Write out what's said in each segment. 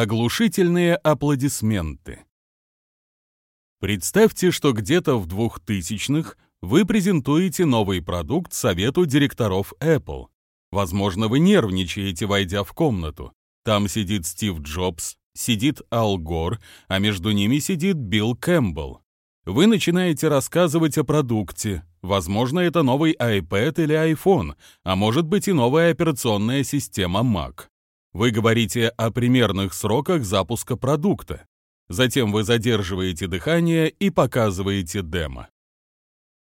Оглушительные аплодисменты. Представьте, что где-то в 2000-х вы презентуете новый продукт совету директоров Apple. Возможно, вы нервничаете, войдя в комнату. Там сидит Стив Джобс, сидит Ал Гор, а между ними сидит Билл Кэмпбелл. Вы начинаете рассказывать о продукте. Возможно, это новый iPad или iPhone, а может быть и новая операционная система Mac. Вы говорите о примерных сроках запуска продукта. Затем вы задерживаете дыхание и показываете демо.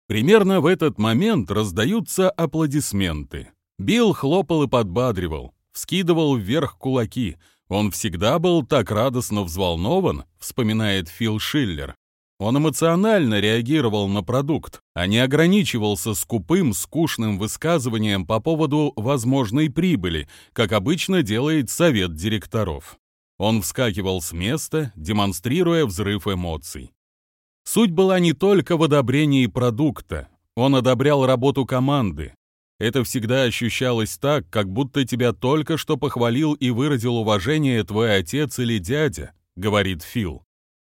Примерно в этот момент раздаются аплодисменты. Билл хлопал и подбадривал, вскидывал вверх кулаки. Он всегда был так радостно взволнован, вспоминает Фил Шиллер. Он эмоционально реагировал на продукт, а не ограничивался скупым, скучным высказыванием по поводу возможной прибыли, как обычно делает совет директоров. Он вскакивал с места, демонстрируя взрыв эмоций. Суть была не только в одобрении продукта, он одобрял работу команды. Это всегда ощущалось так, как будто тебя только что похвалил и выразил уважение твой отец или дядя, говорит Фил.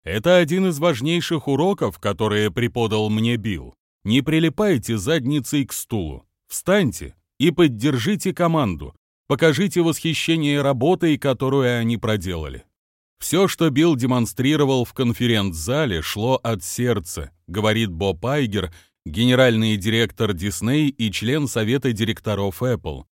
Это один из важнейших уроков, которые преподал мне Билл. Не прилипайте задницей к стулу. Встаньте и поддержите команду. Покажите восхищение работой, которую они проделали. Все, что Билл демонстрировал в конференц-зале, шло от сердца, говорит Боб Айгер, генеральный директор Дисней и член совета директоров Apple.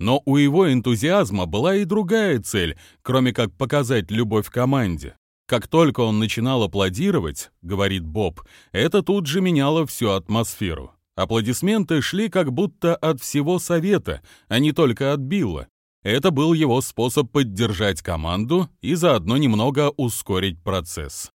Но у его энтузиазма была и другая цель, кроме как показать любовь команде. Как только он начинал аплодировать, говорит Боб, это тут же меняло всю атмосферу. Аплодисменты шли как будто от всего совета, а не только от Билла. Это был его способ поддержать команду и заодно немного ускорить процесс.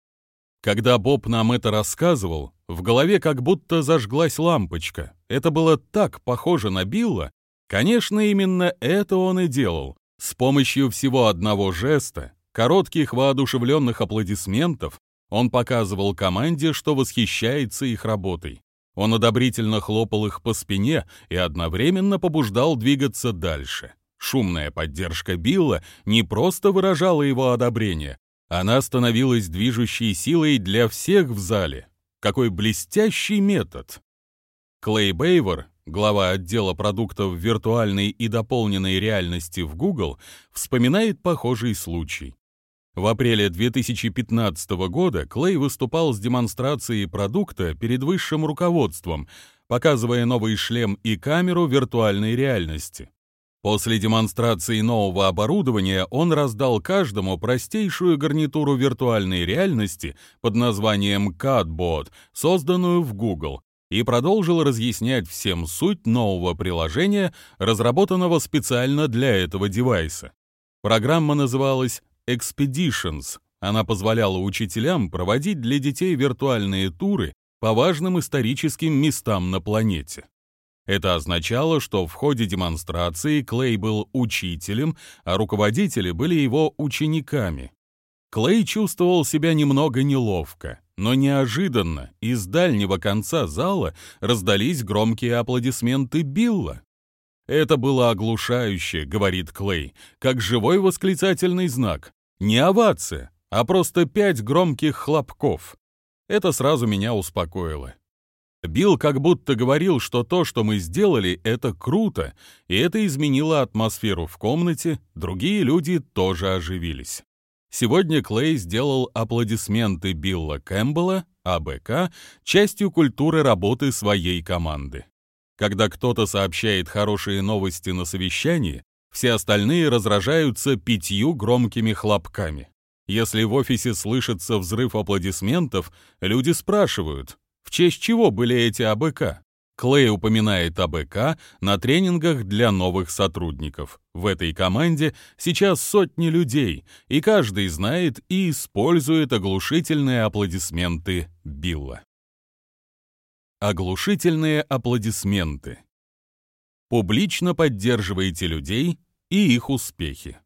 Когда Боб нам это рассказывал, в голове как будто зажглась лампочка. Это было так похоже на Билла. Конечно, именно это он и делал. С помощью всего одного жеста коротких воодушевленных аплодисментов он показывал команде, что восхищается их работой. Он одобрительно хлопал их по спине и одновременно побуждал двигаться дальше. Шумная поддержка Билла не просто выражала его одобрение, она становилась движущей силой для всех в зале. Какой блестящий метод! Клей Бейвор, глава отдела продуктов виртуальной и дополненной реальности в Google, вспоминает похожий случай. В апреле 2015 года Клей выступал с демонстрацией продукта перед высшим руководством, показывая новый шлем и камеру виртуальной реальности. После демонстрации нового оборудования он раздал каждому простейшую гарнитуру виртуальной реальности под названием Cardboard, созданную в Google, и продолжил разъяснять всем суть нового приложения, разработанного специально для этого девайса. Программа называлась Expeditions. Она позволяла учителям проводить для детей виртуальные туры по важным историческим местам на планете. Это означало, что в ходе демонстрации Клей был учителем, а руководители были его учениками. Клей чувствовал себя немного неловко, но неожиданно из дальнего конца зала раздались громкие аплодисменты Билла. «Это было оглушающе», — говорит Клей, как живой восклицательный знак. Не овация, а просто пять громких хлопков. Это сразу меня успокоило. Билл как будто говорил, что то, что мы сделали, это круто, и это изменило атмосферу в комнате, другие люди тоже оживились. Сегодня Клей сделал аплодисменты Билла Кэмпбелла, АБК, частью культуры работы своей команды. Когда кто-то сообщает хорошие новости на совещании, все остальные разражаются пятью громкими хлопками. Если в офисе слышится взрыв аплодисментов, люди спрашивают, в честь чего были эти АБК? Клей упоминает АБК на тренингах для новых сотрудников. В этой команде сейчас сотни людей, и каждый знает и использует оглушительные аплодисменты Билла. Оглушительные аплодисменты. Публично поддерживайте людей и их успехи.